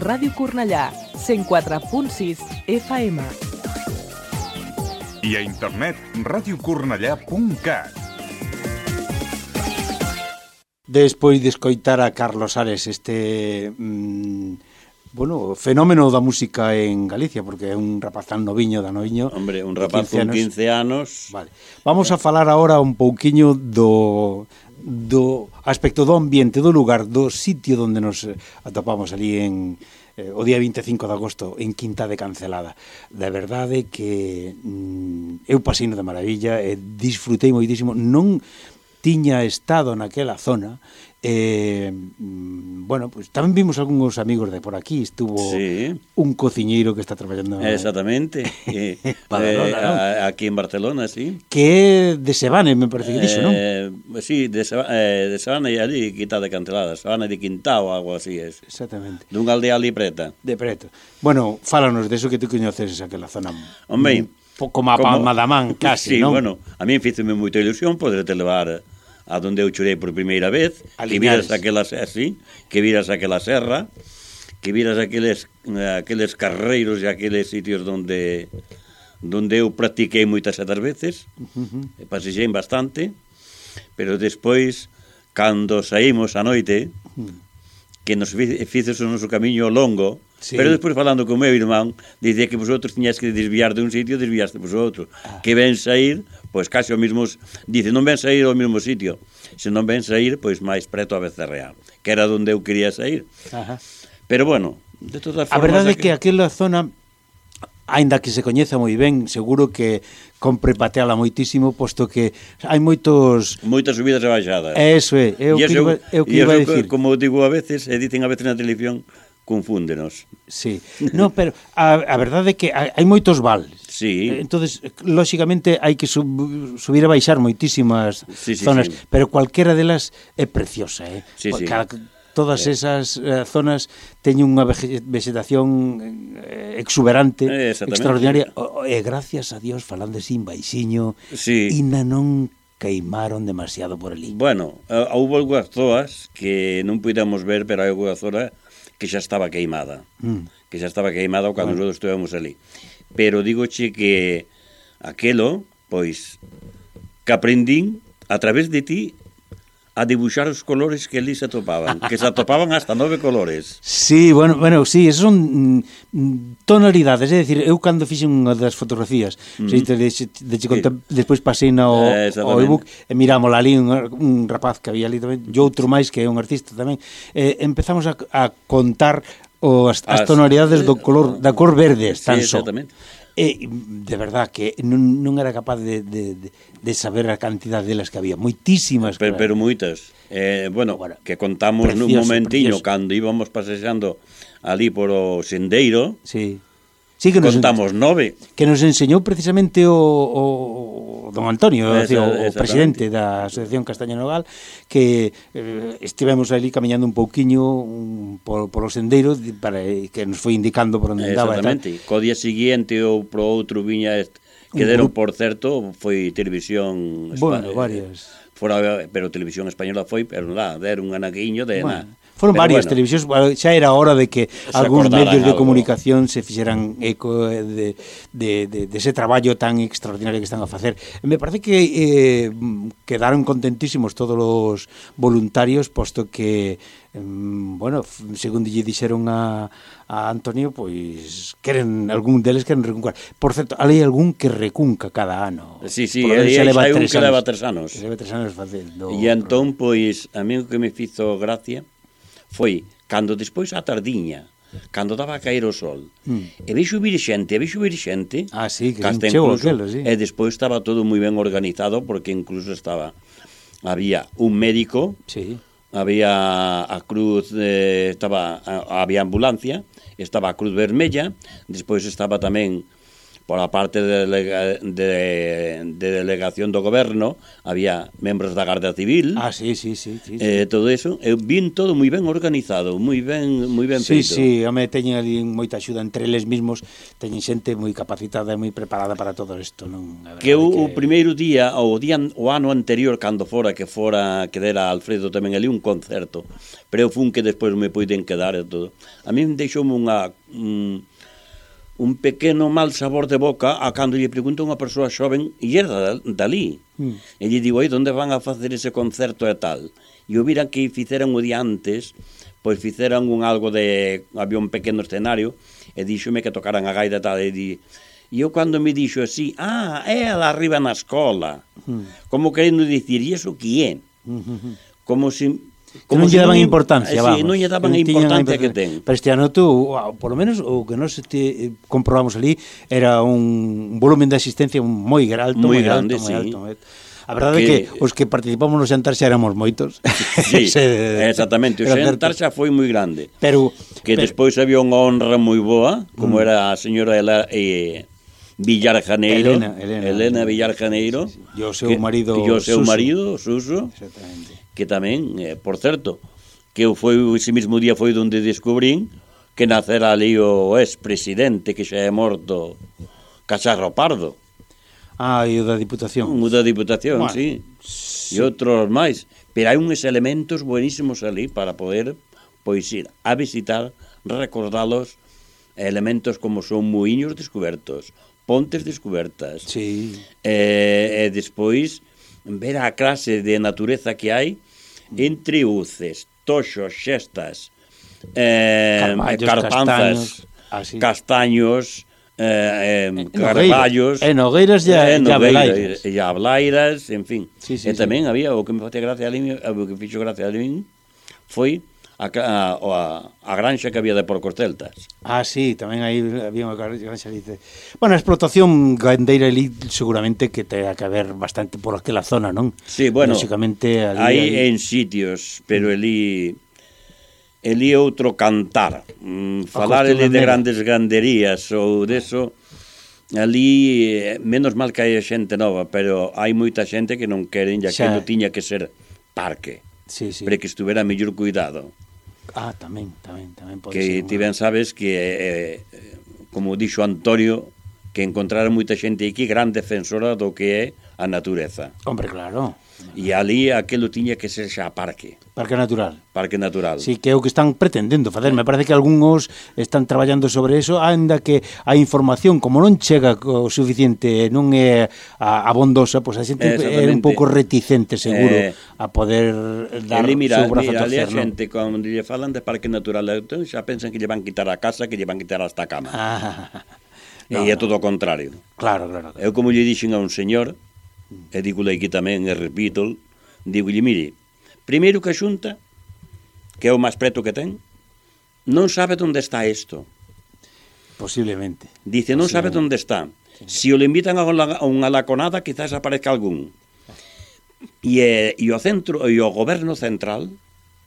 Ràdio Cornellà, 104.6 FM. I a internet, radiocornellà.cat. Despois de escoitar a Carlos Ares este... Mm, bueno, fenómeno da música en Galicia, porque é un rapaz tan noviño da noviño. Hombre, un rapaz con 15 anos. 15 anos. Vale. Vamos a falar agora un pouquiño do do aspecto do ambiente, do lugar, do sitio onde nos eh, atopamos ali en eh, o día 25 de agosto en Quinta de Cancelada. De verdade que mm, eu pasino de maravilla e disfrutei moitísimo, non tiña estado naquela zona Eh, mm, bueno, pues tamén vimos algúns amigos de por aquí, estuvo sí. un cociñeiro que está traballando Exactamente. Eh, Badalona, eh, a, aquí en Barcelona, sí. Que é de Sebane, me parece que dixo, eh, non? Sí, de, Seba, eh, de Sebane e ali quita de Cantelada, Sebane de Quintao, algo así es. Exactamente. Dunha aldea ali preta. De preto. Bueno, fálanos de eso que tú coñeces aquela zona. Hombre, como a como... man, casi, sí, non? Sí, bueno, a mí fíceme moita ilusión poder te levar a donde eu chorei por primeira vez, a que viras aquelas eh, así, que viras aquela serra, que viras aqueles eh, aqueles carreiros e aqueles sitios onde donde eu practiquei moitas outras veces, uh -huh. pasexei bastante, pero despois cando saímos a noite, hmm. que nos fizes o noso camiño longo, sí. pero despois falando con meu irmán, dicía que vosotros tiñas que desviar de un sitio, desviaste vosotros. Ah. Que ben sair, pois case o mismos, dice, non ven sair ao mesmo sitio, se non ven sair, pois máis preto a Becerreá, que era onde eu quería sair. Ajá. Pero bueno, de todas formas... A verdade é que aquela zona aínda que se coñeza moi ben, seguro que compre pateala moitísimo, posto que hai moitos... Moitas subidas e baixadas. É iso, é, é o que, iba, é o que iba a dicir. Como digo a veces, e dicen a veces na televisión, confúndenos. Sí, no, pero a, a verdade é que hai moitos vales, Sí. Eh, entonces, eh, lóxicamente, hai que sub, subir e baixar moitísimas sí, sí, zonas, sí. pero cualquera delas é preciosa, eh? Sí, sí. Cada, todas eh. esas eh, zonas teñen unha vegetación eh, exuberante, eh, extraordinaria, e eh, gracias a Dios falando sin baixiño, sí. ina non queimaron demasiado por ali. Bueno, houve algunhas zoas que non puidamos ver, pero hai algunha zona que xa estaba queimada. Mm. Que xa estaba queimada cando bueno. nós estivemos ali pero digoche que aquelo, pois, que aprendín a través de ti a dibuixar os colores que ali se atopaban, que se atopaban hasta nove colores. Sí, bueno, bueno, sí, esas son mm, tonalidades, é dicir, eu cando fixen unha das fotografías, mm -hmm. te, de, de, de, conta, sí. despois pasei ao, eh, ao ebook e miramos ali un, un rapaz que había ali tamén, e outro máis que é un artista tamén, eh, empezamos a, a contar o as, as, as tonalidades do eh, color da cor verde, tan sí, só. E, de verdad, que non, non era capaz de, de, de saber a cantidad delas que había. Moitísimas. Pero, pero moitas. Eh, bueno, bueno, que contamos precioso, nun momentiño, precioso. cando íbamos pasexando ali por o sendeiro, sí. Sí, que nos, contamos nove. Que nos enseñou precisamente o, o, o don Antonio, Esa, o, o presidente da Asociación Castaño Nogal, que eh, estivemos ali camiñando un pouquiño un, por, por o sendeiro para eh, que nos foi indicando por onde andaba. Exactamente. Co día seguinte ou pro outro viña que deron, por certo, foi televisión... Bueno, española, varias. Eh, fora, pero televisión española foi, pero lá, deron un anaquiño de... Bueno. Na, Foron Pero varias bueno. televisións, xa era hora de que algúns medios de comunicación se fixeran eco de, de, de, de ese traballo tan extraordinario que están a facer. Me parece que eh, quedaron contentísimos todos os voluntarios, posto que mm, bueno, segundo lle dixeron a, a Antonio, pois queren algún deles queren recuncar. Por certo, hai algún que recunca cada ano. Sí, sí, hai, hai un que leva tres anos. Que leva tres anos facendo. E entón, pois, a mí o que me fizo gracia foi cando despois a tardiña, cando daba a caer o sol. Mm. E veixo vir xente, e veixo vir xente. Ah, sí, que encheu incluso, aquelo, sí. E despois estaba todo moi ben organizado porque incluso estaba había un médico, sí. había a cruz, eh, estaba a, había ambulancia, estaba a cruz vermella, despois estaba tamén pola parte de, delega, de, de delegación do goberno había membros da Garda Civil. Ah, sí, sí, sí, sí, sí. Eh, todo eso, eu vin todo moi ben organizado, moi ben moi ben sí, feito. Sí, sí, home, teñen ali moita axuda entre eles mismos, teñen xente moi capacitada e moi preparada para todo isto, non? Que eu que... o primeiro día o día o ano anterior cando fora que fora que dera Alfredo tamén ali un concerto, pero eu fun que despois me poiden quedar e todo. A min deixoume unha mm, un pequeno mal sabor de boca a cando lle pregunta unha persoa xoven e era dalí. Mm. E lle digo, aí, onde van a facer ese concerto e tal? E o viran que fizeran o día antes, pois fizeran un algo de... Había un pequeno escenario e díxome que tocaran a gaita e tal. E, di, e eu cando me dixo así, ah, é a arriba na escola. Mm. Como querendo dicir, e iso que é? Mm -hmm. Como se Como non lle daban importancia, ah, vamos. Sí, non lle daban a importancia que ten. Pero este ano tú, wow, por lo menos o que nos te, eh, comprobamos ali era un volumen de asistencia moi alto, moi grande, alto, moi sí. alto. Moi... A verdade é que os que participamos no xantar xa éramos moitos. Sí, Ese, exactamente, o xantar xa foi moi grande. Pero que pero, despois había unha honra moi boa, como mm. era a señora Ela, eh, Villar Janeiro, Elena, Elena, Elena Villar Janeiro, sí, sí. e o seu marido e o seu Suso. marido, Suso. Exactamente que tamén, eh, por certo, que eu foi ese mesmo día foi onde descubrín que nacera ali o ex-presidente que xa é morto Cacharro Pardo. Ah, e o da Diputación. O da Diputación, bueno, sí. sí. E outros máis. Pero hai uns elementos buenísimos ali para poder pois ir a visitar, recordalos, elementos como son muiños descubertos, pontes descubertas. Sí. Eh, e despois ver a clase de natureza que hai entre uces, toxos, xestas, eh, Carballos, carpanzas, castaños, ah, así. castaños eh, eh, carballos... E nogueiras e, e, nogueiras, e ablairas, eh, en fin. Sí, sí, eh, e tamén sí. había, o que me facía gracia a mí, o que fixo gracia a mí, foi a, a, a granxa que había de porcos celtas. Ah, sí, tamén aí había unha granxa Dice. Bueno, a explotación gandeira ali seguramente que te que ver bastante por aquela zona, non? Sí, bueno, Basicamente, ali, aí ali... en sitios, pero mm. elí elí outro cantar. Mm, falar elí de grandes ganderías ou deso, ali eh, menos mal que hai xente nova, pero hai moita xente que non queren, ya que non tiña que ser parque. Sí, sí. Para que estuvera mellor cuidado. Ah, tamén, tamén, tamén pode que ser. Que ti ben sabes que eh, eh, como dixo Antonio que encontrara moita xente aquí gran defensora do que é a natureza. Hombre, claro. E ali aquilo tiña que ser xa parque. Parque natural. Parque natural. Sí, que é o que están pretendendo facer. Me parece que algúns están traballando sobre eso, ainda que a información, como non chega o suficiente, non é abondosa, pois a xente é un pouco reticente, seguro, eh, a poder dar ali, mira, o brazo mira, a torcer. a xente, ¿no? cando lle falan de parque natural, entón xa pensan que lle van quitar a casa, que lle van quitar hasta a cama. Ah, no, e é todo o contrario. Claro, claro, claro. Eu como lle dixen a un señor, e digo aquí tamén e repito, dígolle, mire, primeiro que a xunta, que é o máis preto que ten, non sabe onde está isto. Posiblemente. Dice, non sabe onde está. Se si o le invitan a unha, a unha laconada, quizás aparezca algún. E, e o centro e o goberno central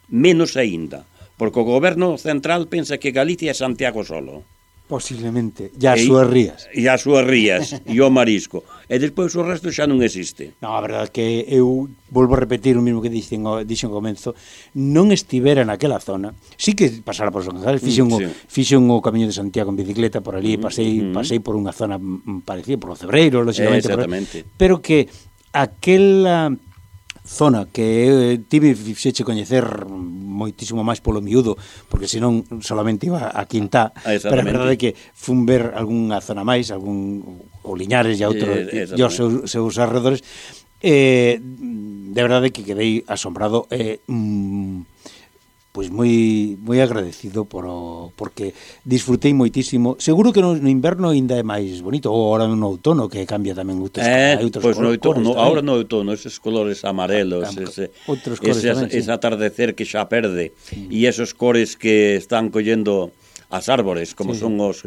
menos aínda, porque o goberno central pensa que Galicia é Santiago solo. Posiblemente, e as súas rías. E as súas rías, e o marisco. E despois o resto xa non existe. Non, a verdade que eu volvo a repetir o mismo que dixen, dixen comezo, non estivera naquela zona, sí que pasara por San González, mm, fixen, mm, sí. fixen o camiño de Santiago en bicicleta por ali, mm, pasei, mm -hmm. pasei por unha zona parecida, por o Cebreiro, lógicamente, por, pero que aquela zona que eh, tive fixeche coñecer moitísimo máis polo miúdo, porque senón solamente iba a Quintá, ah, pero a verdade é que fun ver algunha zona máis, algún o Liñares e outro, eh, e os seus, seus arredores, eh, de verdade que quedei asombrado, eh, mm, pois moi moi agradecido por o, porque disfrutei moitísimo. Seguro que no, no inverno aínda é máis bonito, ou ahora no outono que cambia tamén outros, eh, outros pois pues no outono, ahora no outono esos colores amarelos, ah, ese, outros colores ese, tamén, ese sí. atardecer que xa perde mm. e esos cores que están collendo as árbores, como sí. son os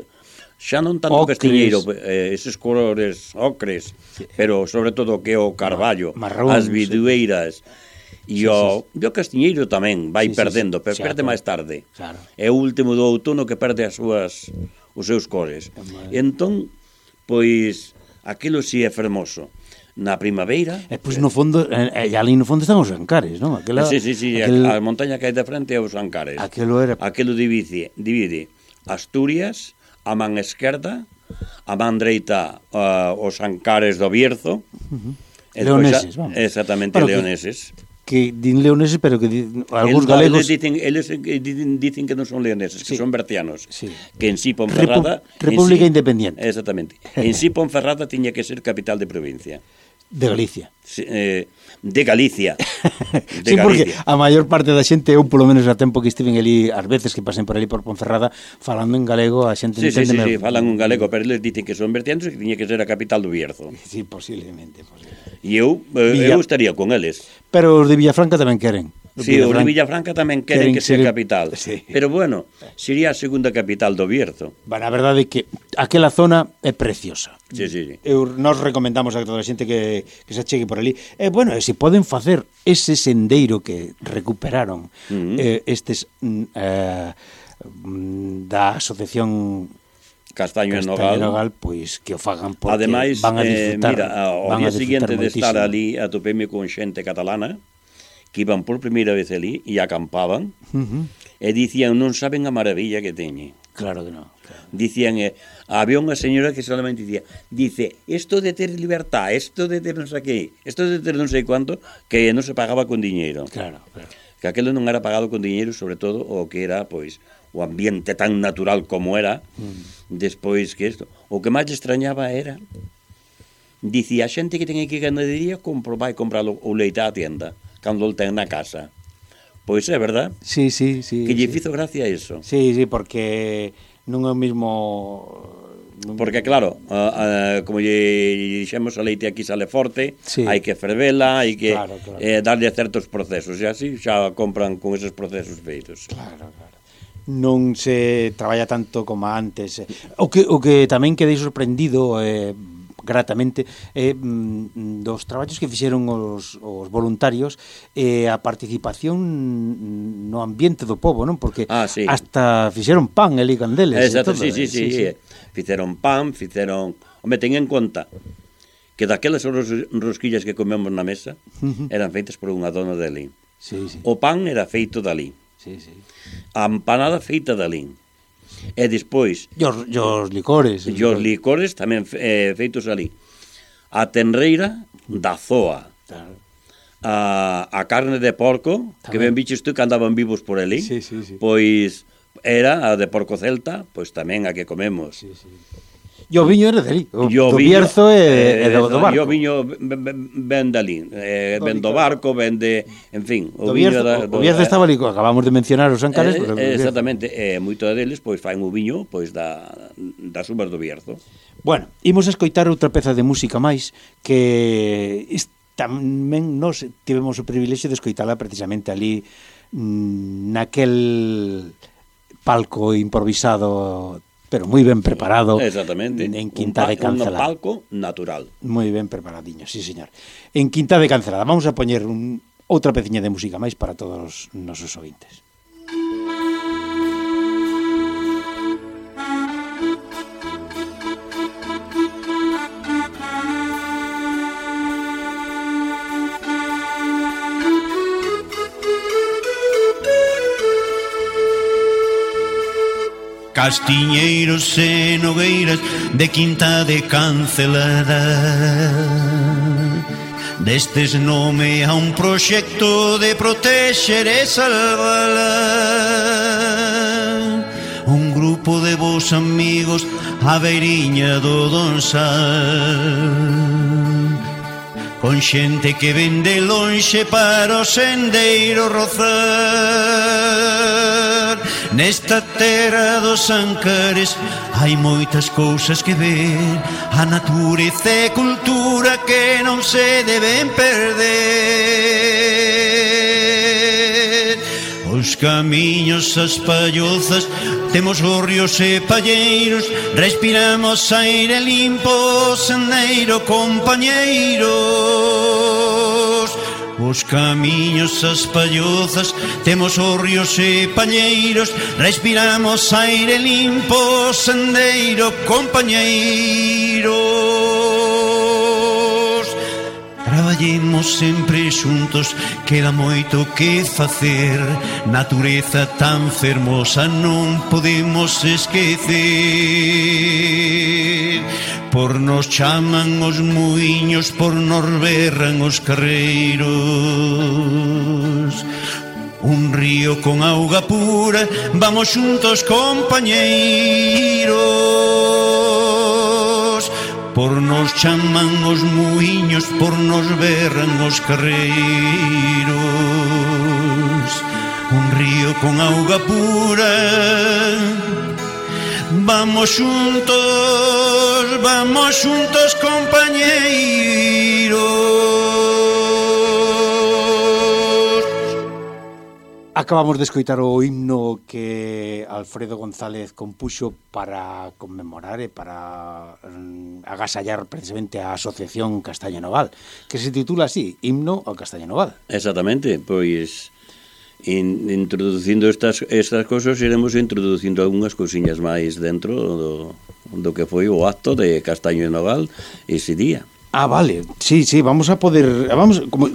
xa non tanto ocres. castiñeiro, eh, eses colores ocres, sí. pero sobre todo que o carballo, Marrón, as vidueiras, sí E o, sí, sí. o Castiñeiro tamén vai sí, perdendo, sí, sí. pero Xa, perde máis tarde. Claro. É o último do outono que perde as súas os seus cores. E Entón, pois, aquilo si sí é fermoso. Na primavera... E pois no fondo, e, e ali no fondo están os Ancares, non? Aquela, sí, sí, sí, aquel... a, a montaña que hai de frente é os Ancares. Aquelo era... Aquilo divide, divide Asturias, a man esquerda, a man dereita uh, eh, os Ancares do Bierzo, uh -huh. Leoneses, vamos. Exactamente, Pero leoneses. Que din leoneses, pero que di, algúns Eles- galegos... Eles dicen, eles eh, dicen, dicen que non son leoneses, que son bertianos. Sí. Que en sí Ponferrada... Repu- República sí, Independiente. Exactamente. En sí Ponferrada tiña que ser capital de provincia. de Galicia. Sí, eh, de Galicia. De sí, Galicia. porque a maior parte da xente, eu polo menos a tempo que estiven ali, as veces que pasen por ali por Ponferrada, falando en galego, a xente sí, entende... Sí, sí, sí, falan en galego, pero eles dicen que son vertianos e que tiña que ser a capital do Bierzo. Sí, posiblemente, posiblemente. E eu, eh, Villa... eu estaría con eles. Pero os de Villafranca tamén queren. Os sí, os de Villafranca tamén queren, queren que ser... sea capital. Sí. Pero bueno, sería a segunda capital do Bierzo. Bueno, a verdade é que aquela zona é preciosa. Sí, sí, sí. Eu, nos recomendamos a toda a xente que, que se chegue por ali. E, bueno, é se poden facer ese sendeiro que recuperaron uh -huh. eh, estes mm, eh, da asociación Castaño, Castaño Nogal, Nogal pois que o fagan porque Ademais, van a eh, disfrutar. Eh, mira, ao día seguinte de estar ali atopeme con xente catalana que iban por primeira vez ali e acampaban. Uh -huh e dicían non saben a maravilla que teñe. Claro que non. Claro. Dicían, eh, había unha señora que solamente dicía, dice, esto de ter libertad, esto de ter non sei que, esto de ter non sei cuánto, que non se pagaba con diñeiro. Claro, claro. Que aquelo non era pagado con diñeiro, sobre todo o que era, pois, o ambiente tan natural como era, mm. despois que isto. O que máis extrañaba era, dicía, a xente que ten aquí ganadería compro, vai comprar o leite á tienda, cando o ten na casa. Pois é, verdad? Sí, sí, sí. Que lle sí. fizo gracia iso. Sí, sí, porque non é o mismo non... Porque claro, uh, uh, como lle dixemos a leite aquí sale forte, sí. hai que fervela, hai que claro, claro. eh darlle certos procesos, e así xa compran con esos procesos feitos. Claro, claro. Non se traballa tanto como antes. O que o que tamén quedei sorprendido eh gratamente eh, mm, dos traballos que fixeron os, os voluntarios e eh, a participación no ambiente do povo, non? Porque ah, sí. hasta fixeron pan eh, e ligandeles Exacto, e todo, sí, sí, eh? sí, sí. Eh. Fixeron pan, fixeron... Home, ten en conta que daquelas rosquillas que comemos na mesa eran feitas por unha dona de Alín. Sí, sí. O pan era feito dali. Alín. Sí, sí. A empanada feita de Alín. E despois... E os, e os licores. E os licores tamén eh, feitos ali. A tenreira da zoa. Claro. A, a carne de porco, tamén. que ben biches tú que andaban vivos por ali. Sí, sí, sí. Pois era a de porco celta, pois tamén a que comemos. Sí, sí. E o viño era dali, o, do Bierzo e, e eh, do, do barco. E o viño ben dali, eh, ben do barco, ben de, en fin, o do viño da, do, o Bierzo estaba ali, acabamos de mencionar os Ancares, eh, eh, exactamente, e eh, moito deles pois faen o viño pois da das uvas do Bierzo. Bueno, imos escoitar outra peza de música máis que tamén nos tivemos o privilexio de escoitala precisamente ali mm, naquel palco improvisado pero moi ben preparado. Exactamente. En Quinta un de Cancelada. Un palco natural. Moi ben preparadiño, sí, señor. En Quinta de Cancelada. Vamos a poñer un, outra peciña de música máis para todos os nosos ouvintes. Castiñeiros e nogueiras de quinta de cancelada. Destes nome a un proxecto de protexer e salvala. Un grupo de vos amigos a beiriña do Donsal. Con xente que vende lonxe para o sendeiro rozar. Nesta terra dos ancares hai moitas cousas que ver. A natureza e cultura que non se deben perder. Os camiños, as pallozas, temos os ríos e palleiros Respiramos aire limpo, sendeiro compañeiro. Os camiños, as pallozas, temos os ríos e palleiros Respiramos aire limpo, sendeiro, compañeiros. Traballemos sempre xuntos, queda moito que facer. Natureza tan fermosa non podemos esquecer. Por nos chaman os muiños, por nos berran os carreiros. Un río con auga pura, vamos xuntos compañeiros. Por nos chaman os muiños, por nos berran os carreiros. Un río con auga pura Vamos xuntos, vamos xuntos, compañeiros Acabamos de escoitar o himno que Alfredo González compuxo para conmemorar e para mm, agasallar precisamente a Asociación Castaño Noval que se titula así, Himno ao Castaño Noval. Exactamente, pois in, introducindo estas, estas cosas iremos introducindo algunhas cousiñas máis dentro do, do que foi o acto de Castaño e Nogal ese día. Ah, vale, sí, sí, vamos a poder, vamos, como,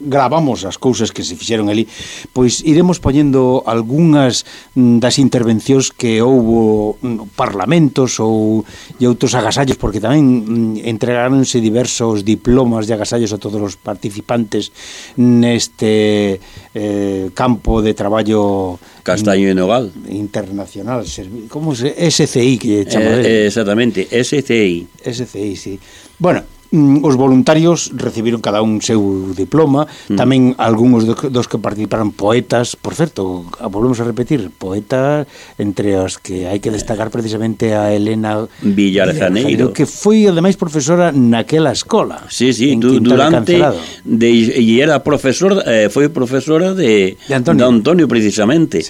gravamos as cousas que se fixeron ali, pois iremos poñendo algunhas mm, das intervencións que houbo mm, parlamentos ou e outros agasallos, porque tamén mm, entregaronse diversos diplomas de agasallos a todos os participantes neste eh, campo de traballo Castaño e Nogal internacional, como se SCI que chamamos? Eh, exactamente, SCI. SCI, sí. Bueno, Mm, os voluntarios recibiron cada un seu diploma, mm. tamén algúns do, dos que participaron poetas, por certo, volvemos a repetir, poeta entre os que hai que destacar precisamente a Elena Villarezaneiro, que foi ademais profesora naquela escola. Sí, sí, du, durante de, e era profesor, eh, foi profesora de, de, Antonio. de Antonio precisamente,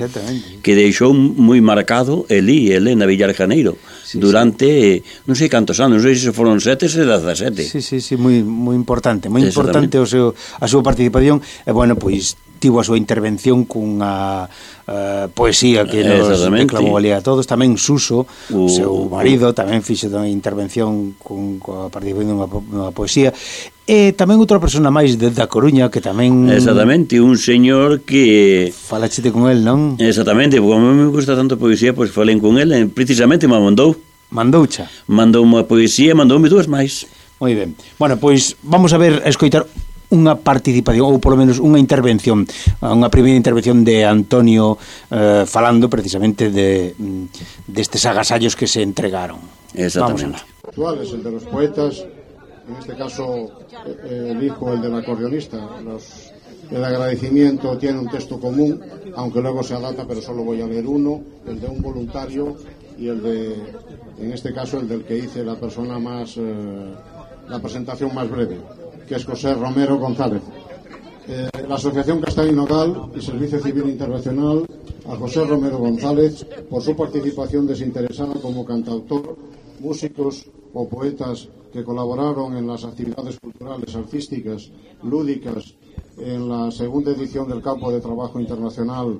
que deixou moi marcado Elí, Elena Villarezaneiro sí, durante sí. non sei cantos anos, non sei se foron sete se 17. Sí, sí, sí, moi moi importante, moi importante o seu a súa participación e bueno, pois tivo a súa intervención cunha uh, poesía que nos declamou ali a todos, tamén Suso, o seu marido, tamén fixo unha intervención cun, coa participación dunha, dunha poesía, e tamén outra persona máis de da Coruña que tamén... Exactamente, un señor que... Falaxete con el, non? Exactamente, como a mí me gusta tanto a poesía, pois falei con el, e precisamente me mandou. Mandoucha? Mandou unha poesía mandoume dúas máis. Moi ben. Bueno, pois vamos a ver, a escoitar unha participación ou polo menos unha intervención, unha primeira intervención de Antonio eh, falando precisamente de mm, destes agasallos que se entregaron. Exactamente. Actuales, el de los poetas, en este caso eh, el hijo, el del acordeonista. Los- el agradecimiento tiene un texto común, aunque luego se adapta, pero solo voy a leer uno, el de un voluntario y el de, en este caso, el del que hice la persona más, eh, la presentación más breve, que es José Romero González. Eh, la Asociación Castaño y Nogal y Servicio Civil Internacional a José Romero González por su participación desinteresada como cantautor, músicos o poetas que colaboraron en las actividades culturales, artísticas, lúdicas en la segunda edición del Campo de Trabajo Internacional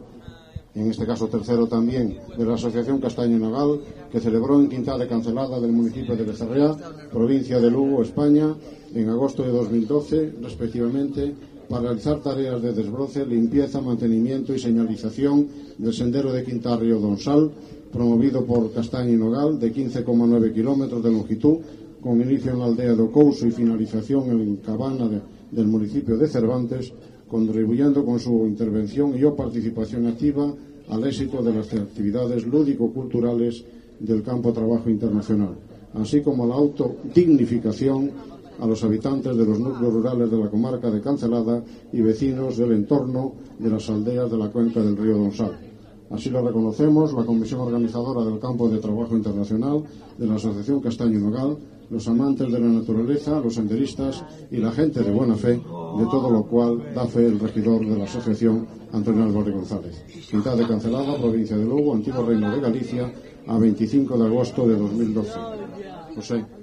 en este caso tercero también, de la Asociación Castaño Nogal, que celebró en Quinta de Cancelada del municipio de Becerrea, provincia de Lugo, España, en agosto de 2012, respectivamente, para realizar tareas de desbroce, limpieza, mantenimiento y señalización del sendero de Quinta Río Donsal, promovido por Castaño y Nogal, de 15,9 kilómetros de longitud, con inicio en la aldea de Ocouso y finalización en Cabana de- del municipio de Cervantes, contribuyendo con su intervención y o participación activa al éxito de las actividades lúdico-culturales del campo trabajo internacional, así como a la autodignificación a los habitantes de los núcleos rurales de la comarca de Cancelada y vecinos del entorno de las aldeas de la cuenca del río Donsal. Así lo reconocemos la Comisión Organizadora del Campo de Trabajo Internacional de la Asociación Castaño Nogal, los amantes de la naturaleza, los senderistas y la gente de buena fe, de todo lo cual da fe el regidor de la Asociación, Antonio Álvarez González. Quinta de Cancelada, provincia de Lugo, antiguo reino de Galicia, a 25 de agosto de 2012. José.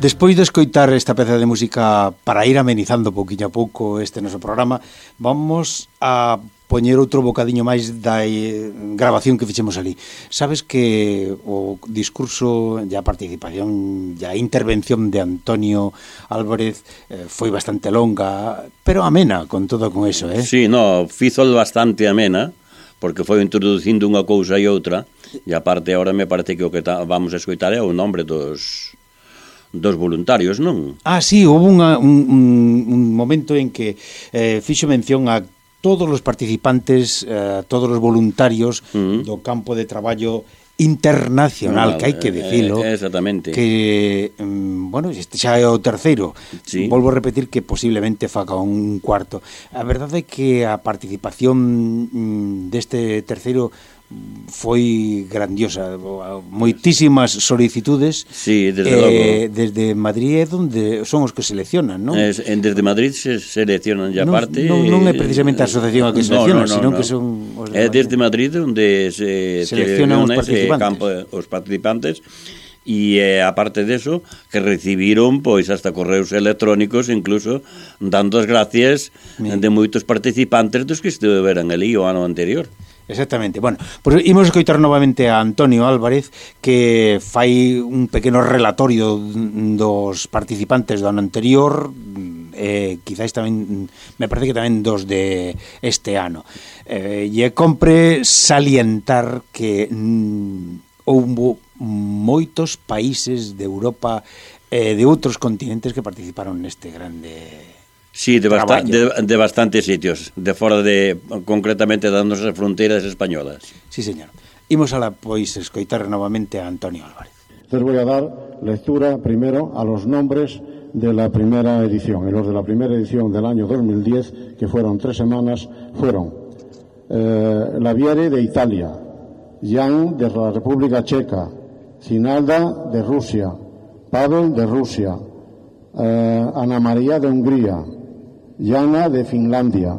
Despois de escoitar esta peza de música para ir amenizando pouquinho a pouco este noso programa, vamos a poñer outro bocadiño máis da eh, grabación que fixemos ali. Sabes que o discurso e a participación e a intervención de Antonio Álvarez eh, foi bastante longa, pero amena con todo con eso, eh? Sí, no, fizo bastante amena, porque foi introducindo unha cousa e outra, e aparte agora me parece que o que ta, vamos a escoitar é o nombre dos dos voluntarios, non? Ah, sí, houve unha, un, un, un momento en que eh, fixo mención a todos os participantes, eh, todos os voluntarios uh -huh. do campo de traballo internacional, no, que hai que eh, dicilo. Eh, exactamente. Que, mm, bueno, este xa é o terceiro. Sí. Volvo a repetir que posiblemente faca un cuarto. A verdade é que a participación mm, deste terceiro foi grandiosa, moitísimas solicitudes. Sí, desde eh, logo. Desde Madrid é onde son os que seleccionan, non? Es, en desde Madrid se seleccionan ya non, parte. Non, non é precisamente a asociación a que selecciona, no, no, no, senón no. que son os de É desde Madrid onde se seleccionan os eh, participantes. Campo, eh, os participantes e eh, aparte de eso que recibiron pois hasta correos electrónicos incluso dando as gracias Bien. de moitos participantes dos que estiveran ali o ano anterior. Exactamente. Bueno, pois pues, imos escoitar novamente a Antonio Álvarez que fai un pequeno relatorio dos participantes do ano anterior eh, quizáis tamén mm, me parece que tamén dos de este ano. Eh, e compre salientar que mm, moitos países de Europa e eh, de outros continentes que participaron neste grande Sí, de, basta de, de bastantes sitios, de fora de, concretamente, das nosas fronteiras españolas. Sí, señor. Imos a la, pois, escoitar novamente a Antonio Álvarez. Les voy a dar lectura primero a los nombres de la primera edición. Y los de la primera edición del año 2010, que fueron tres semanas, fueron eh, Laviere de Italia, Jan de la República Checa, Cinalda de Rusia, Pavel de Rusia, eh, Ana María de Hungría, Yana de Finlandia,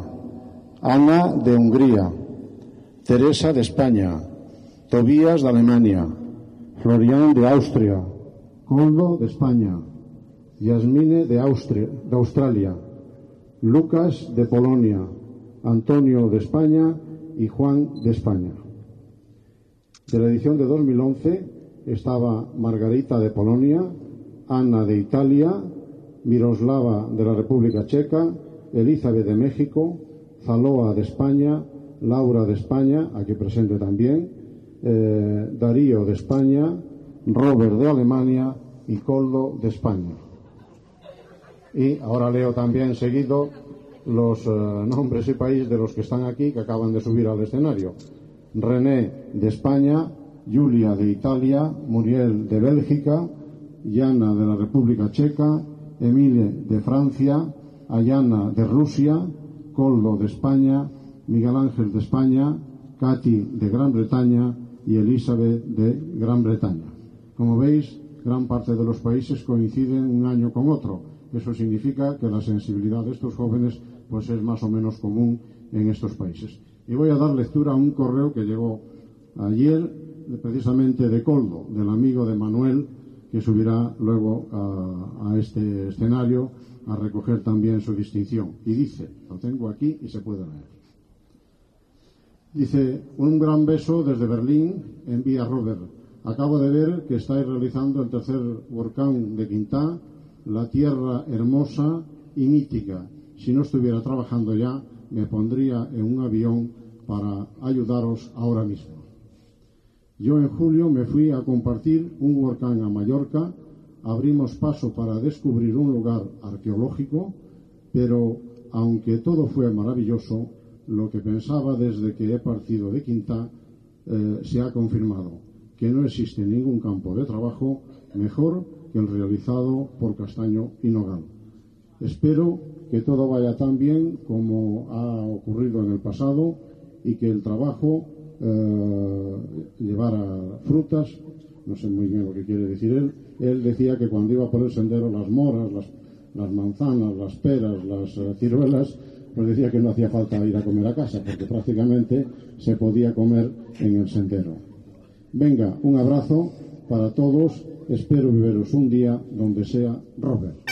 Ana de Hungría, Teresa de España, Tobías de Alemania, Florian de Austria, Coldo de España, Yasmine de, de Australia, Lucas de Polonia, Antonio de España y Juan de España. De la edición de 2011 estaba Margarita de Polonia, Ana de Italia, Miroslava de la República Checa, Elizabeth de México, Zaloa de España, Laura de España, aquí presente también, eh, Darío de España, Robert de Alemania y Coldo de España. Y ahora leo también seguido los eh, nombres y países de los que están aquí, que acaban de subir al escenario. René de España, Julia de Italia, Muriel de Bélgica, Yana de la República Checa, Emile de Francia, Ayana de Rusia, Coldo de España, Miguel Ángel de España, Katy de Gran Bretaña y Elizabeth de Gran Bretaña. Como veis, gran parte de los países coinciden un año con otro. Eso significa que la sensibilidad de estos jóvenes pues es más o menos común en estos países. Y voy a dar lectura a un correo que llegó ayer precisamente de Coldo, del amigo de Manuel, que subirá luego a, a este escenario a recoger también su distinción. Y dice, lo tengo aquí y se puede leer. Dice, un gran beso desde Berlín, envía Robert. Acabo de ver que estáis realizando el tercer volcán de Quintá, la tierra hermosa y mítica. Si no estuviera trabajando ya, me pondría en un avión para ayudaros ahora mismo. Yo en julio me fui a compartir un volcán a Mallorca abrimos paso para descubrir un lugar arqueológico, pero aunque todo fue maravilloso, lo que pensaba desde que he partido de Quinta eh, se ha confirmado, que no existe ningún campo de trabajo mejor que el realizado por Castaño y Nogal. Espero que todo vaya tan bien como ha ocurrido en el pasado y que el trabajo eh, llevara frutas, no sé muy bien lo que quiere decir él, él decía que cuando iba por el sendero las moras, las, manzanas, las peras, las uh, ciruelas, pues decía que no hacía falta ir a comer a casa, porque prácticamente se podía comer en el sendero. Venga, un abrazo para todos. Espero viveros un día donde sea Robert.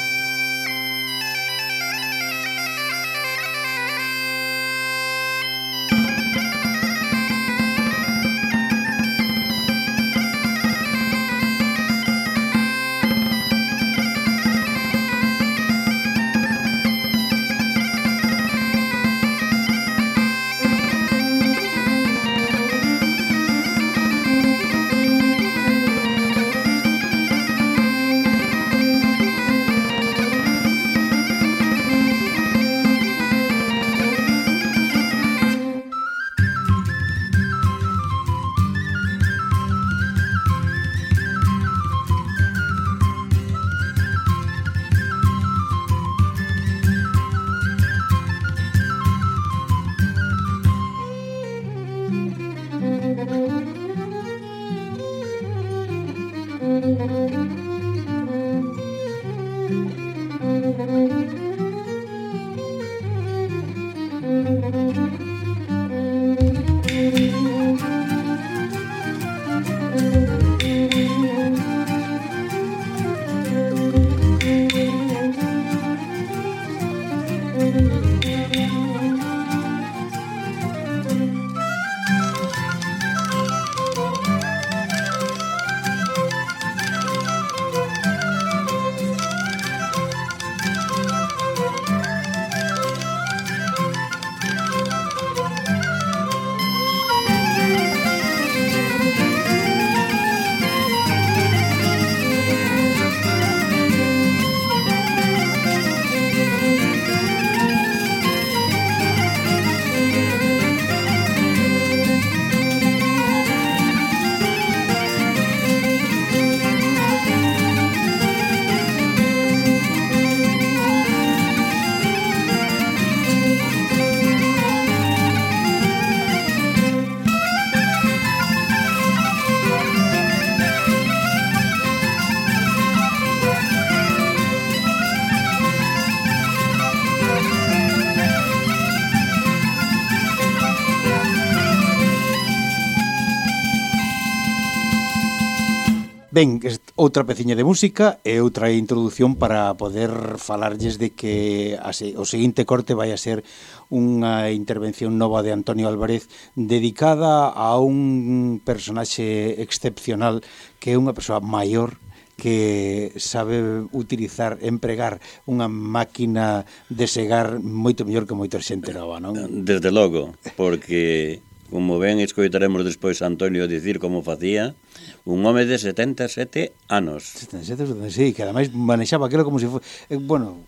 Ben, outra peciña de música e outra introdución para poder falarlles de que o seguinte corte vai a ser unha intervención nova de Antonio Álvarez dedicada a un personaxe excepcional que é unha persoa maior que sabe utilizar, empregar unha máquina de segar moito mellor que moita xente nova, non? Desde logo, porque Como ben escoitaremos despois Antonio dicir como facía, un home de 77 anos. 77, 76, que ademais manexaba aquilo como se si fose... Eh, bueno,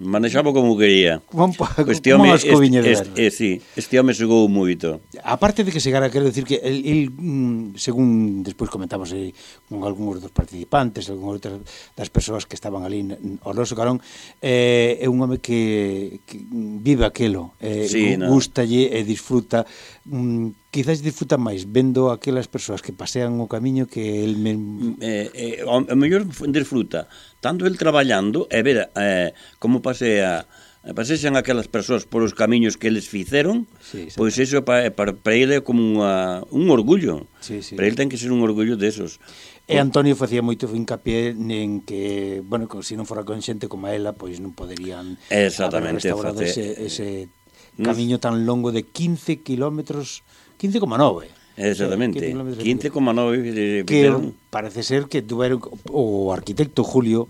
manexaba como quería. Como, este home, este, este, eh, sí, este home xogou moito. A parte de que chegara, quero decir que el, el mm, según despois comentamos eh, con algúns dos participantes, algúns outras das persoas que estaban ali ao noso carón, eh, é un home que, que vive aquelo, eh, sí, gustalle no. e disfruta mm, quizás disfruta máis vendo aquelas persoas que pasean o camiño que el me... Mm, eh, eh, o mellor disfruta tanto el traballando e ver eh, como pasea eh, pasexan aquelas persoas polos camiños que eles ficeron, sí, pois iso para, para, para ele é como unha, un orgullo. Sí, sí. Para ele ten que ser un orgullo desos. E Antonio facía moito hincapié en que, bueno, que se non fora con xente como a ela, pois non poderían Exactamente, haber restaurado face... ese, ese camiño tan longo de 15 kilómetros 15,9. Exactamente. Eh, 15,9 15,9 que parece ser que tuveron o arquitecto Julio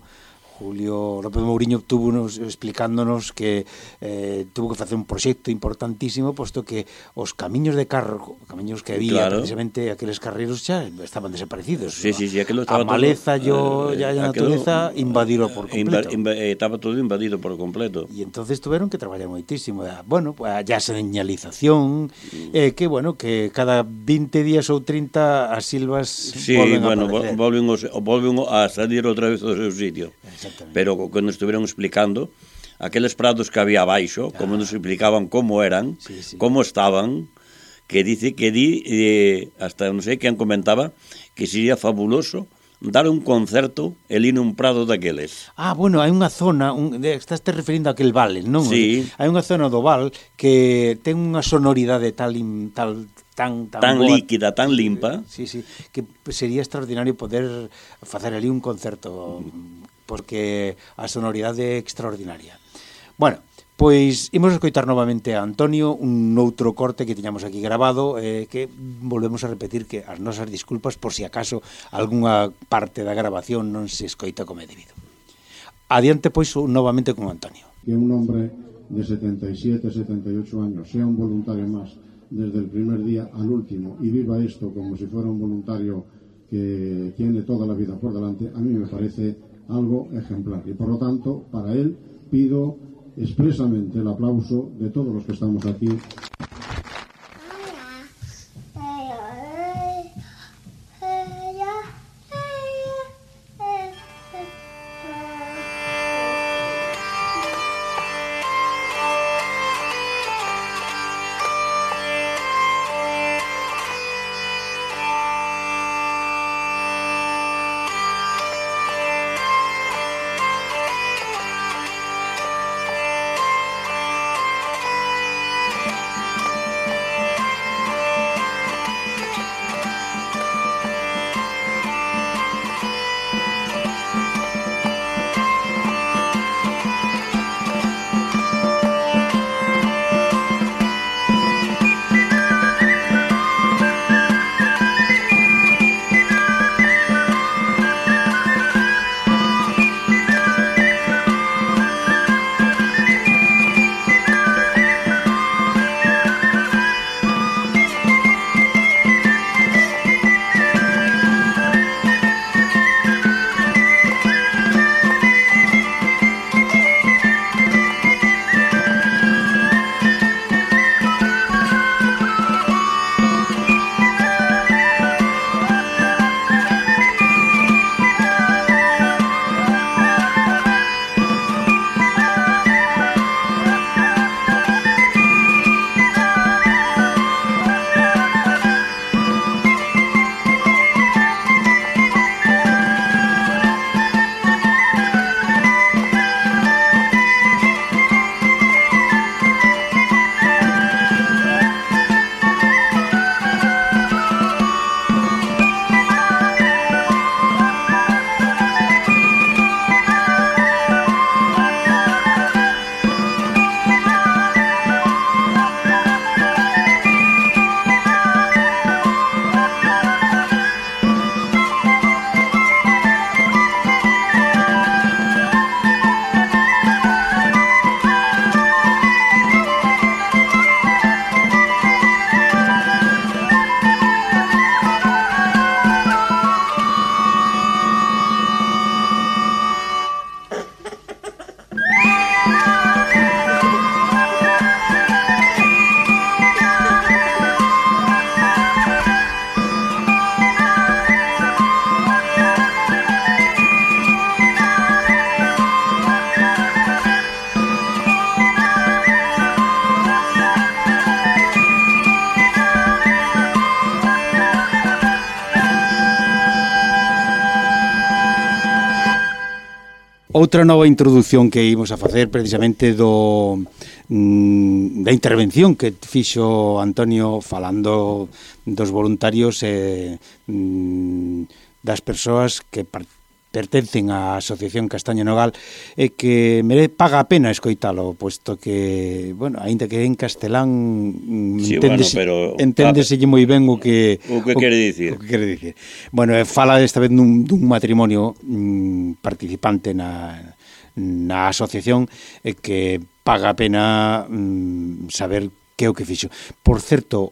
Julio López Mourinho tuvo nos, explicándonos que eh, tuvo que facer un proxecto importantísimo posto que os camiños de carro, camiños que había claro. precisamente aqueles carreiros xa estaban desaparecidos. Sí, sí, sí, aquilo estaba a maleza, todo, yo, eh, ya a natureza invadido por eh, completo. Inva, inva, estaba todo invadido por completo. E entonces tuvieron que traballar moitísimo. Bueno, ya señalización, mm. eh, que bueno, que cada 20 días ou 30 as silvas sí, volven bueno, a aparecer. Volven, os, volven a salir outra vez do seu sitio pero co que nos estiveron explicando, aqueles prados que había abaixo, como ah. nos explicaban como eran, sí, sí. como estaban, que dice que di, eh, hasta non sei quen comentaba, que sería fabuloso dar un concerto elí nun prado daqueles. Ah, bueno, hai unha zona, un, estás te referindo a aquel vale, non? Sí. Hai unha zona do val que ten unha sonoridade tal, tal tan tan, tan boa, líquida, tan limpa. Sí, sí, que sería extraordinario poder facer ali un concerto porque a sonoridade é extraordinaria. Bueno, Pois imos escoitar novamente a Antonio un outro corte que tiñamos aquí grabado eh, que volvemos a repetir que as nosas disculpas por si acaso algunha parte da grabación non se escoita como é debido. Adiante pois novamente con Antonio. Que un hombre de 77, 78 años sea un voluntario máis desde el primer día al último y viva esto como si fuera un voluntario que tiene toda la vida por delante, a mí me parece algo ejemplar. Y por lo tanto, para él pido expresamente el aplauso de todos los que estamos aquí outra nova introdución que ímos a facer precisamente do mm, da intervención que fixo Antonio falando dos voluntarios e eh, mm, das persoas que part pertencen á Asociación Castaño Nogal e que mere paga a pena escoitalo, posto que, bueno, aínda que en castelán mm, sí, enténdese, bueno, pero, enténdeselle moi ben o que o que quere dicir. O que quere dicir. Bueno, fala esta vez dun, dun matrimonio mm, participante na na asociación e que paga a pena mm, saber que é o que fixo. Por certo,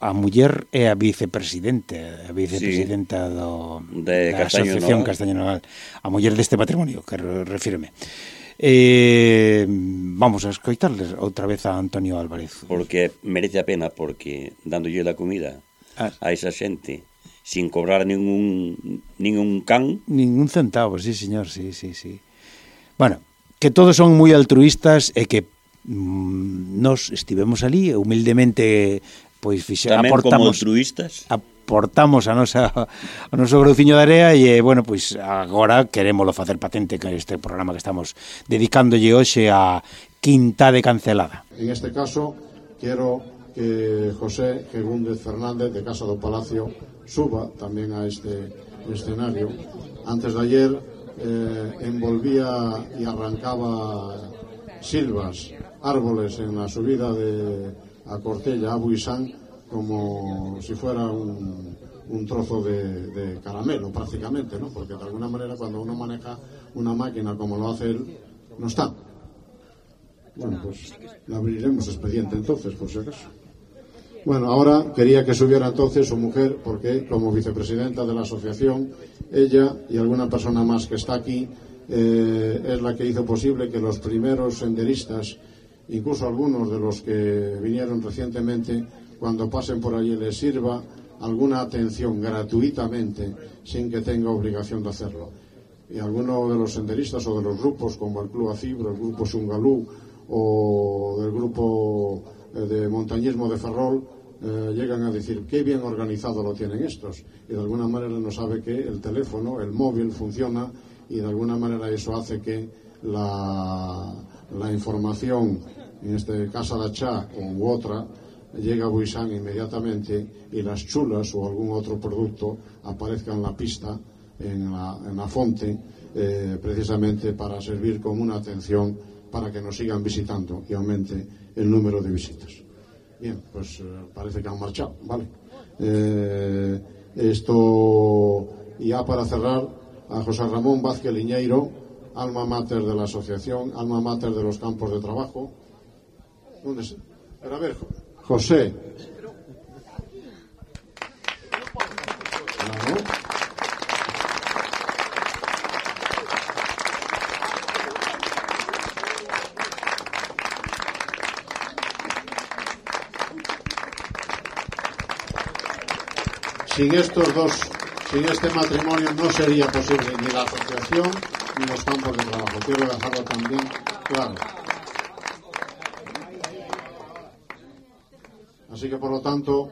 a muller é a vicepresidente, a vicepresidenta sí, do, de da Castaño Asociación Noval. Castaño Noval, a muller deste patrimonio, que refíreme. Eh, vamos a escoitarles outra vez a Antonio Álvarez. Porque merece a pena, porque dándolle a comida ah. a esa xente, sin cobrar ningún, ningún can... Ningún centavo, sí, señor, sí, sí, sí. Bueno, que todos son moi altruistas e que mm, nos estivemos ali humildemente pois fixe, Tamén aportamos, como altruistas? Aportamos a nosa, o noso grouciño de area e, bueno, pois agora querémolo facer patente con este programa que estamos dedicándolle hoxe a Quinta de Cancelada. En este caso, quero que José Gegúndez Fernández, de Casa do Palacio, suba tamén a este escenario. Antes de ayer eh, envolvía e arrancaba silvas, árboles en la subida de a Cortella, a Buisán, como si fuera un, trozo de, de, caramelo prácticamente, ¿no? Porque de alguna manera cuando uno maneja una máquina como lo hace él, no está. Bueno, pues le abriremos expediente entonces, por si acaso. Bueno, ahora quería que subiera entonces su mujer, porque como vicepresidenta de la asociación, ella y alguna persona más que está aquí, eh, es la que hizo posible que los primeros senderistas, incluso algunos de los que vinieron recientemente, cuando pasen por allí les sirva alguna atención gratuitamente sin que tenga obligación de hacerlo. Y algunos de los senderistas o de los grupos como el Club Acibro, el Grupo Sungalú o del Grupo eh, de Montañismo de Ferrol eh, llegan a decir qué bien organizado lo tienen estos y de alguna manera no sabe que el teléfono, el móvil funciona y de alguna manera eso hace que la, la información, en este caso de Chá u otra, llega Buisán inmediatamente y las chulas o algún otro producto aparezcan en la pista, en la, en la fonte, eh, precisamente para servir como una atención para que nos sigan visitando y aumente el número de visitas. Bien, pues eh, parece que han marchado, ¿vale? Eh, esto, ya para cerrar, a José Ramón Vázquez Liñeiro, alma mater de la asociación, alma mater de los campos de trabajo. ¿Dónde es? a ver, José. Sin estos dos, sin este matrimonio no sería posible ni la asociación ni los campos de trabajo. Quiero dejarlo también claro. Así que, por lo tanto,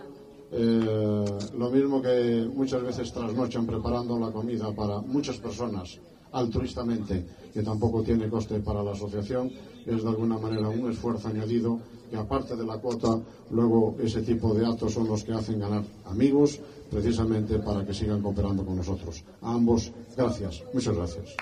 eh, lo mismo que muchas veces trasnochan preparando la comida para muchas personas altruistamente, que tampoco tiene coste para la asociación, es de alguna manera un esfuerzo añadido que aparte de la cuota, luego ese tipo de actos son los que hacen ganar amigos, precisamente para que sigan cooperando con nosotros. A ambos, gracias. Muchas gracias.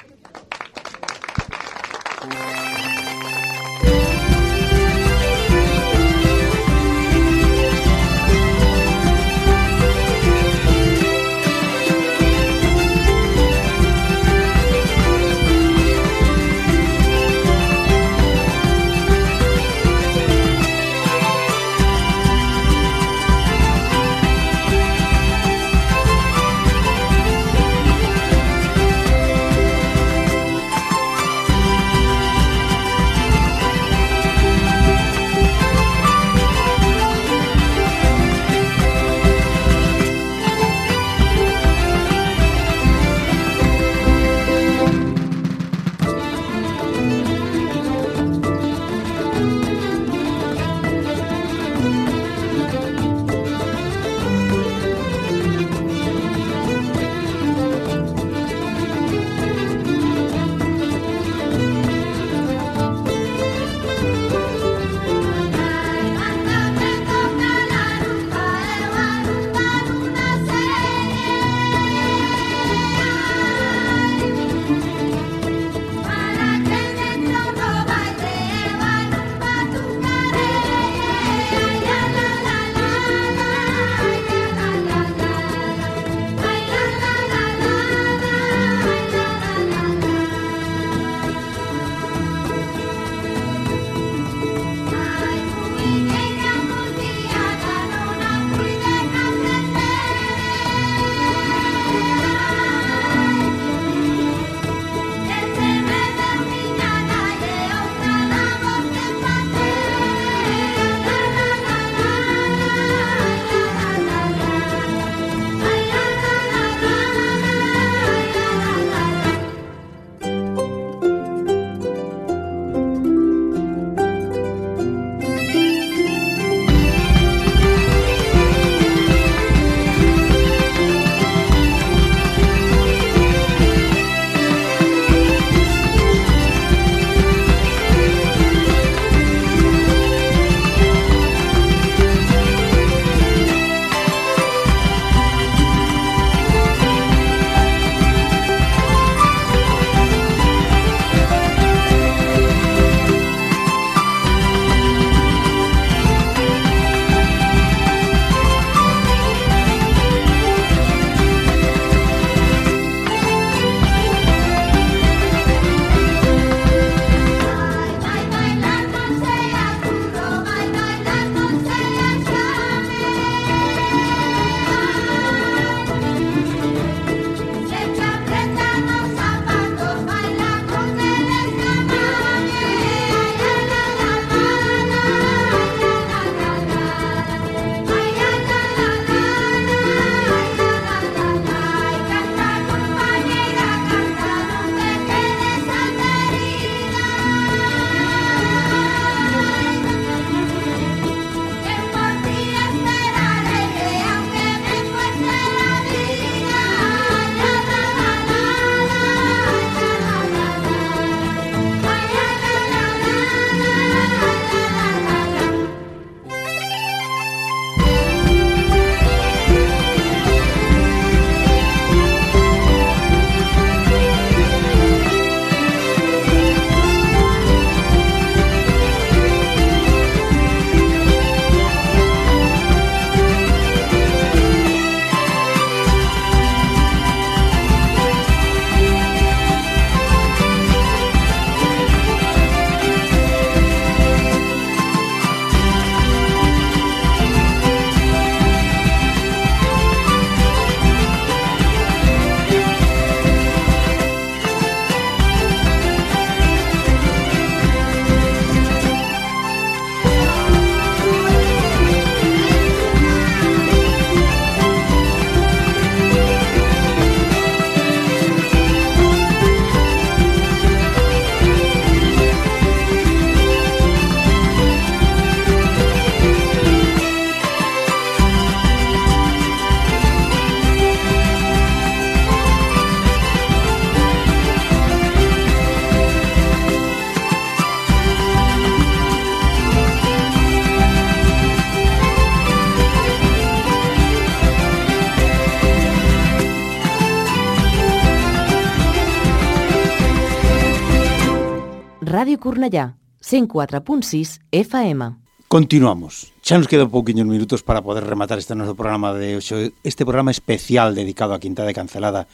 Ràdio Cornellà, 104.6 FM. Continuamos. Xa nos quedan pouquiños minutos para poder rematar este noso programa de este programa especial dedicado a Quinta de Cancelada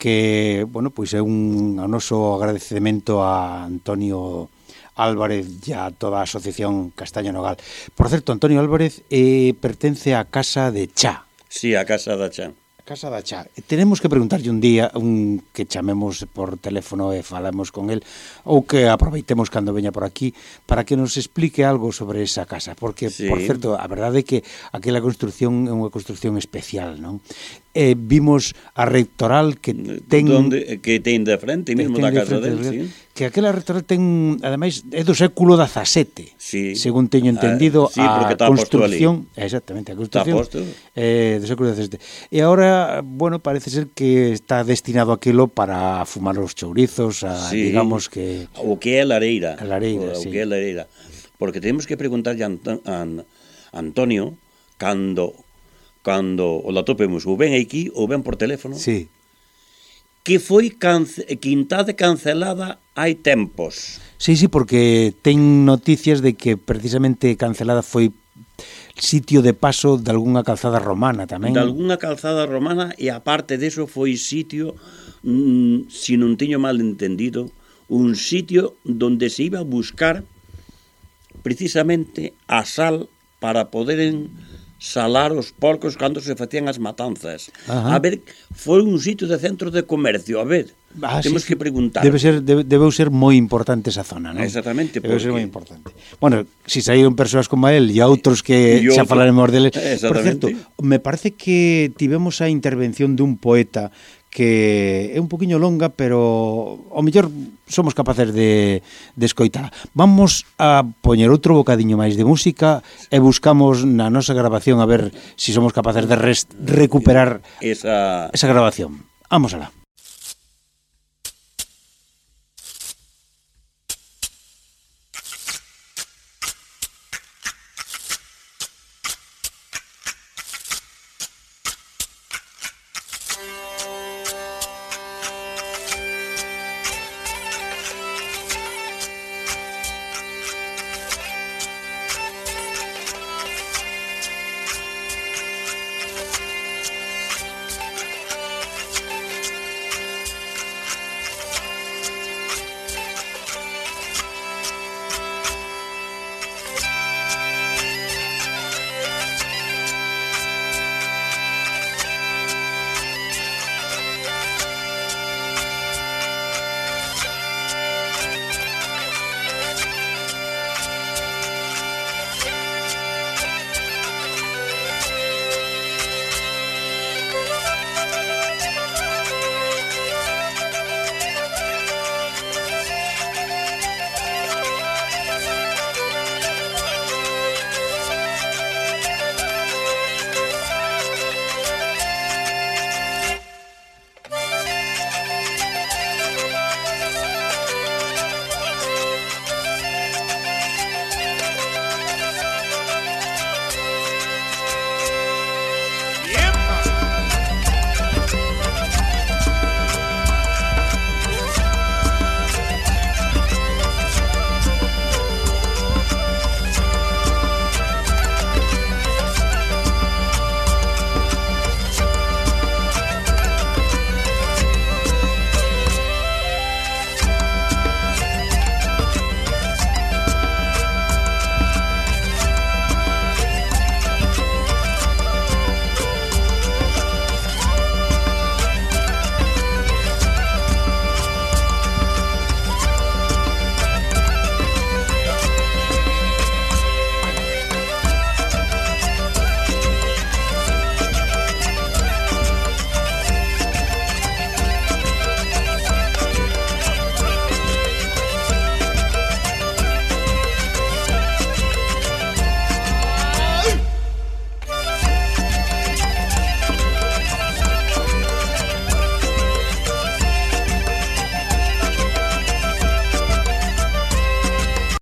que, bueno, pois é un a noso agradecemento a Antonio Álvarez e a toda a asociación Castaño Nogal. Por certo, Antonio Álvarez eh, pertence á Casa de Chá. Sí, a casa da Chan. Casa da Chá. Tenemos que preguntarlle un día un que chamemos por teléfono e falamos con el ou que aproveitemos cando veña por aquí para que nos explique algo sobre esa casa, porque sí. por certo, a verdade é que aquela construción é unha construción especial, non? eh, vimos a rectoral que mm, ten donde que ten de frente mesmo da casa del, sí que aquela catedral ten, ademais, é do século XVII, sí. según teño entendido, ah, sí, a construción... Exactamente, a construción eh, do século XVII. E agora, bueno, parece ser que está destinado aquilo para fumar os chourizos, a, sí. digamos que... O que é a lareira. A lareira, o, sí. o que é a lareira. Porque temos que preguntarlle a, Anto a Antonio cando cando o la topemos ou ben aquí ou ben por teléfono. Sí. Que foi can, quintade cancelada hai tempos. Sí, sí, porque ten noticias de que precisamente cancelada foi sitio de paso de algunha calzada romana tamén. De algunha calzada romana e aparte deso foi sitio, mm, se si non teño mal entendido, un sitio donde se iba a buscar precisamente a sal para poderen salar os porcos cando se facían as matanzas. Ajá. A ver, foi un sitio de centro de comercio, a ver. Ah, temos sí, que preguntar. Debe ser debe, debeu ser moi importante esa zona, non? Exactamente, debeu porque... ser moi importante. Bueno, si saíron persoas como él e outros que e outro... xa falaremos deles. Por certo, me parece que tivemos a intervención dun poeta que é un poquinho longa, pero ao mellor somos capaces de, de escoitala. Vamos a poñer outro bocadiño máis de música e buscamos na nosa grabación a ver se si somos capaces de rest, recuperar esa, esa grabación. Vamos alá.